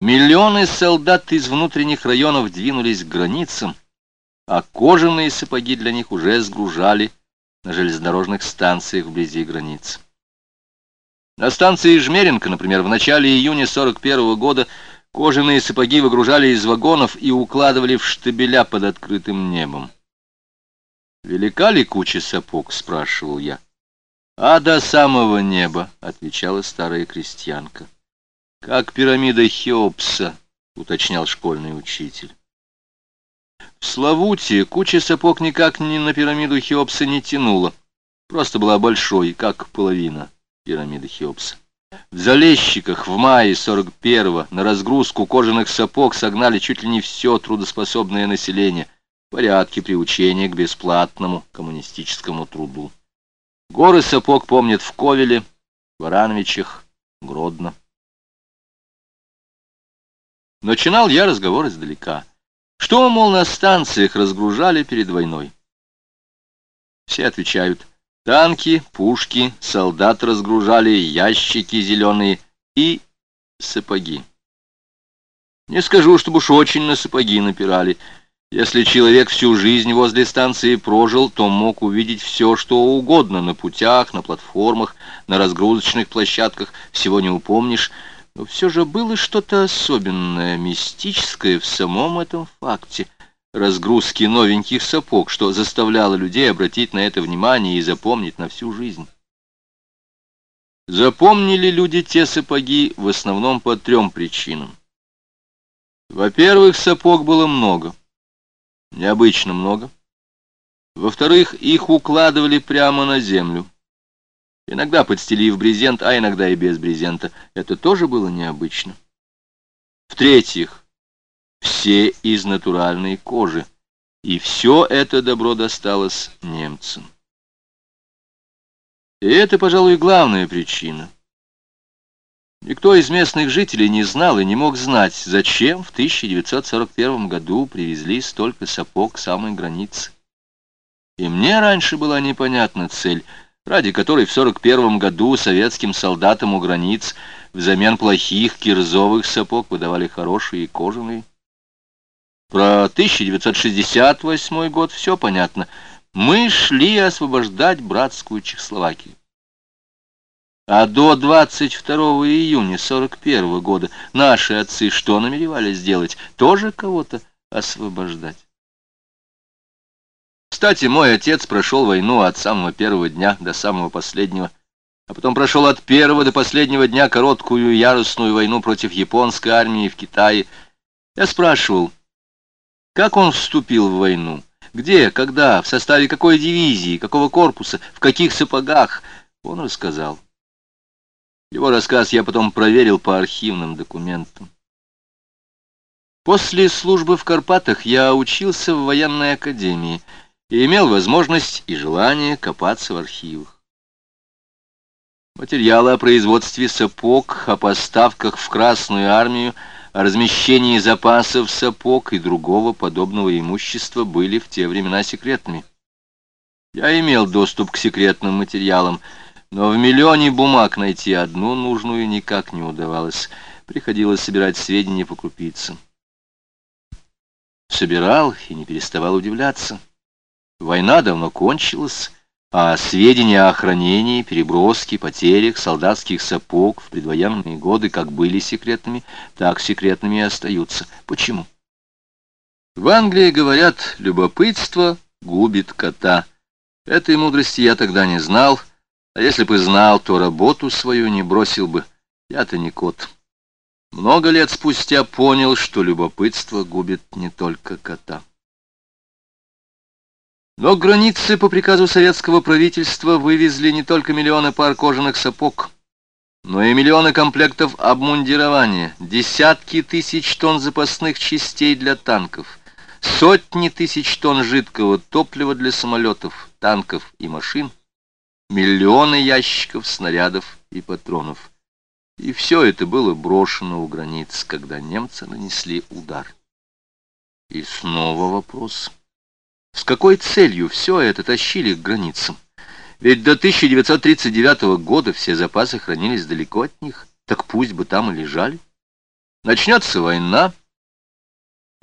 Миллионы солдат из внутренних районов двинулись к границам, а кожаные сапоги для них уже сгружали на железнодорожных станциях вблизи границ. На станции Жмеренко, например, в начале июня 41 -го года кожаные сапоги выгружали из вагонов и укладывали в штабеля под открытым небом. «Велика ли куча сапог?» — спрашивал я. «А до самого неба», — отвечала старая крестьянка. «Как пирамида Хеопса», — уточнял школьный учитель. В Славуте куча сапог никак ни на пирамиду Хеопса не тянула, просто была большой, как половина пирамиды Хеопса. В Залещиках в мае 41-го на разгрузку кожаных сапог согнали чуть ли не все трудоспособное население, порядки приучения к бесплатному коммунистическому труду. Горы сапог помнят в Ковеле, Варановичах, Гродно. Начинал я разговор издалека. Что, мол, на станциях разгружали перед войной? Все отвечают, танки, пушки, солдат разгружали, ящики зеленые и сапоги. Не скажу, чтобы уж очень на сапоги напирали. Если человек всю жизнь возле станции прожил, то мог увидеть все, что угодно на путях, на платформах, на разгрузочных площадках, всего не упомнишь. Но все же было что-то особенное, мистическое в самом этом факте разгрузки новеньких сапог, что заставляло людей обратить на это внимание и запомнить на всю жизнь. Запомнили люди те сапоги в основном по трем причинам. Во-первых, сапог было много необычно много. Во-вторых, их укладывали прямо на землю. Иногда подстелив брезент, а иногда и без брезента. Это тоже было необычно. В-третьих, все из натуральной кожи. И все это добро досталось немцам. И это, пожалуй, главная причина. Никто из местных жителей не знал и не мог знать, зачем в 1941 году привезли столько сапог к самой границе. И мне раньше была непонятна цель, ради которой в 1941 году советским солдатам у границ взамен плохих кирзовых сапог выдавали хорошие кожаные. Про 1968 год все понятно. Мы шли освобождать братскую Чехословакию. А до 22 июня 41 года наши отцы что намеревались сделать? Тоже кого-то освобождать. Кстати, мой отец прошел войну от самого первого дня до самого последнего, а потом прошел от первого до последнего дня короткую яростную войну против японской армии в Китае. Я спрашивал, как он вступил в войну, где, когда, в составе какой дивизии, какого корпуса, в каких сапогах. Он рассказал. Его рассказ я потом проверил по архивным документам. После службы в Карпатах я учился в военной академии и имел возможность и желание копаться в архивах. Материалы о производстве сапог, о поставках в Красную армию, о размещении запасов сапог и другого подобного имущества были в те времена секретными. Я имел доступ к секретным материалам, но в миллионе бумаг найти одну нужную никак не удавалось. Приходилось собирать сведения по крупицам. Собирал и не переставал удивляться. Война давно кончилась, а сведения о хранении, переброске, потерях солдатских сапог в предвоенные годы как были секретными, так секретными и остаются. Почему? В Англии говорят, любопытство губит кота. Этой мудрости я тогда не знал, а если бы знал, то работу свою не бросил бы. Я-то не кот. Много лет спустя понял, что любопытство губит не только кота. Но границы по приказу советского правительства вывезли не только миллионы пар кожаных сапог, но и миллионы комплектов обмундирования, десятки тысяч тонн запасных частей для танков, сотни тысяч тонн жидкого топлива для самолетов, танков и машин, миллионы ящиков снарядов и патронов. И все это было брошено у границ, когда немцы нанесли удар. И снова вопрос. С какой целью все это тащили к границам? Ведь до 1939 года все запасы хранились далеко от них, так пусть бы там и лежали. Начнется война,